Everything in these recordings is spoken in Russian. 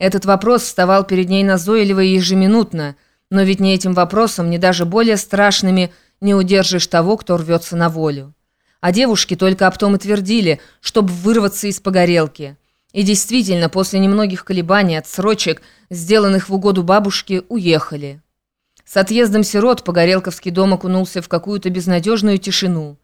Этот вопрос вставал перед ней назойливо и ежеминутно, но ведь ни этим вопросом, ни даже более страшными не удержишь того, кто рвется на волю. А девушки только об том и твердили, чтобы вырваться из погорелки. И действительно, после немногих колебаний, отсрочек, сделанных в угоду бабушке, уехали. С отъездом сирот Погорелковский дом окунулся в какую-то безнадежную тишину.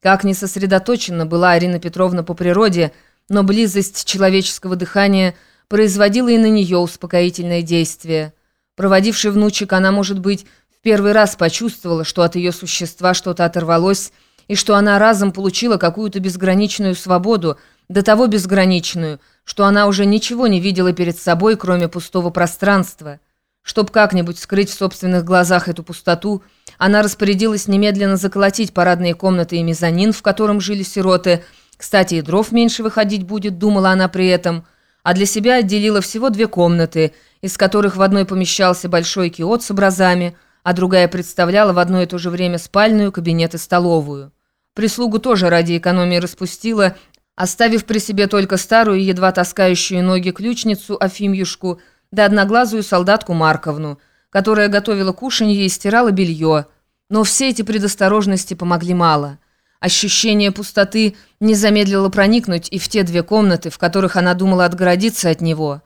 Как не сосредоточена была Арина Петровна по природе, но близость человеческого дыхания – производила и на нее успокоительное действие. Проводивший внучек, она, может быть, в первый раз почувствовала, что от ее существа что-то оторвалось, и что она разом получила какую-то безграничную свободу, до того безграничную, что она уже ничего не видела перед собой, кроме пустого пространства. Чтоб как-нибудь скрыть в собственных глазах эту пустоту, она распорядилась немедленно заколотить парадные комнаты и мезонин, в котором жили сироты. Кстати, и дров меньше выходить будет, думала она при этом – а для себя отделила всего две комнаты, из которых в одной помещался большой киот с образами, а другая представляла в одно и то же время спальную, кабинет и столовую. Прислугу тоже ради экономии распустила, оставив при себе только старую, едва таскающую ноги ключницу Афимьюшку, да одноглазую солдатку Марковну, которая готовила кушанье и стирала белье. Но все эти предосторожности помогли мало – Ощущение пустоты не замедлило проникнуть и в те две комнаты, в которых она думала отгородиться от него.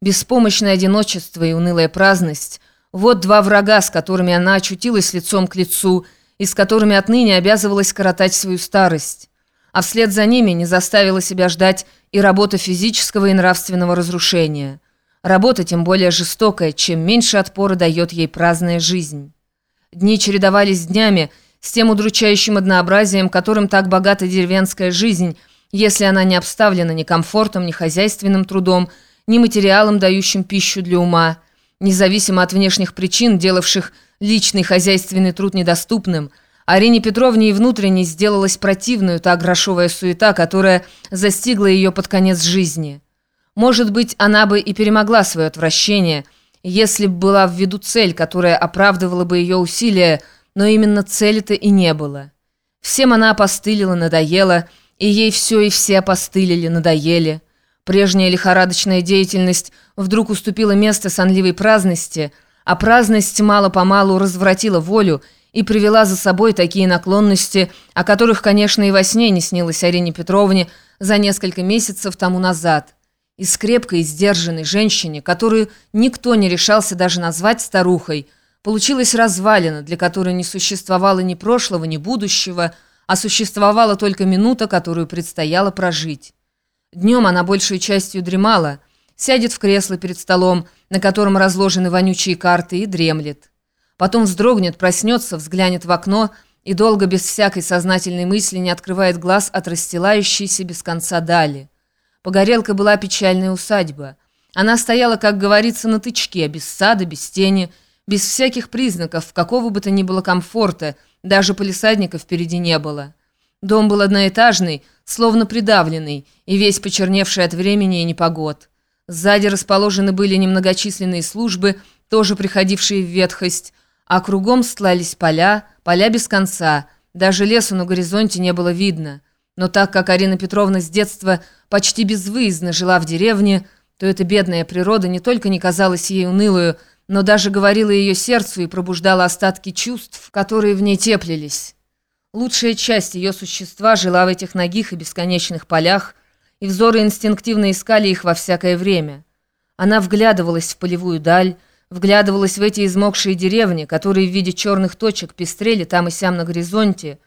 Беспомощное одиночество и унылая праздность – вот два врага, с которыми она очутилась лицом к лицу и с которыми отныне обязывалась коротать свою старость. А вслед за ними не заставила себя ждать и работа физического и нравственного разрушения. Работа тем более жестокая, чем меньше отпора дает ей праздная жизнь. Дни чередовались днями – с тем удручающим однообразием, которым так богата деревенская жизнь, если она не обставлена ни комфортом, ни хозяйственным трудом, ни материалом, дающим пищу для ума, независимо от внешних причин, делавших личный хозяйственный труд недоступным, Арине Петровне и внутренне сделалась противную та грошовая суета, которая застигла ее под конец жизни. Может быть, она бы и перемогла свое отвращение, если бы была в виду цель, которая оправдывала бы ее усилия, но именно цели-то и не было. Всем она опостылила, надоела, и ей все и все опостылили, надоели. Прежняя лихорадочная деятельность вдруг уступила место сонливой праздности, а праздность мало-помалу развратила волю и привела за собой такие наклонности, о которых, конечно, и во сне не снилось Арине Петровне за несколько месяцев тому назад. Из крепкой и сдержанной женщине, которую никто не решался даже назвать старухой – Получилась развалина, для которой не существовало ни прошлого, ни будущего, а существовала только минута, которую предстояло прожить. Днем она большей частью дремала, сядет в кресло перед столом, на котором разложены вонючие карты, и дремлет. Потом вздрогнет, проснется, взглянет в окно и долго без всякой сознательной мысли не открывает глаз от расстилающейся без конца дали. Погорелка была печальная усадьба. Она стояла, как говорится, на тычке, без сада, без тени, без всяких признаков какого бы то ни было комфорта, даже полисадника впереди не было. Дом был одноэтажный, словно придавленный, и весь почерневший от времени и непогод. Сзади расположены были немногочисленные службы, тоже приходившие в ветхость, а кругом стлались поля, поля без конца, даже лесу на горизонте не было видно. Но так как Арина Петровна с детства почти безвыездно жила в деревне, то эта бедная природа не только не казалась ей унылую, но даже говорила ее сердцу и пробуждала остатки чувств, которые в ней теплились. Лучшая часть ее существа жила в этих ногих и бесконечных полях, и взоры инстинктивно искали их во всякое время. Она вглядывалась в полевую даль, вглядывалась в эти измокшие деревни, которые в виде черных точек пестрели там и сям на горизонте,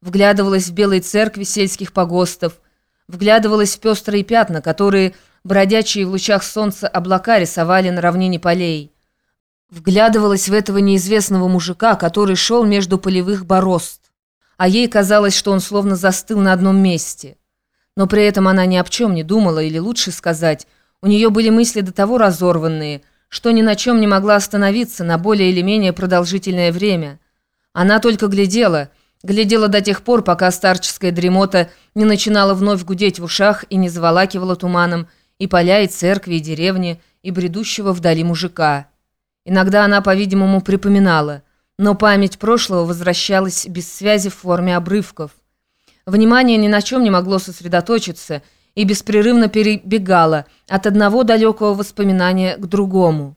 вглядывалась в белые церкви сельских погостов, вглядывалась в пестрые пятна, которые, бродячие в лучах солнца, облака рисовали на равнине полей. Вглядывалась в этого неизвестного мужика, который шел между полевых борозд, а ей казалось, что он словно застыл на одном месте. Но при этом она ни о чем не думала, или лучше сказать, у нее были мысли до того разорванные, что ни на чем не могла остановиться на более или менее продолжительное время. Она только глядела, глядела до тех пор, пока старческая дремота не начинала вновь гудеть в ушах и не заволакивала туманом и поля, и церкви, и деревни, и бредущего вдали мужика. Иногда она, по-видимому, припоминала, но память прошлого возвращалась без связи в форме обрывков. Внимание ни на чем не могло сосредоточиться, и беспрерывно перебегала от одного далекого воспоминания к другому.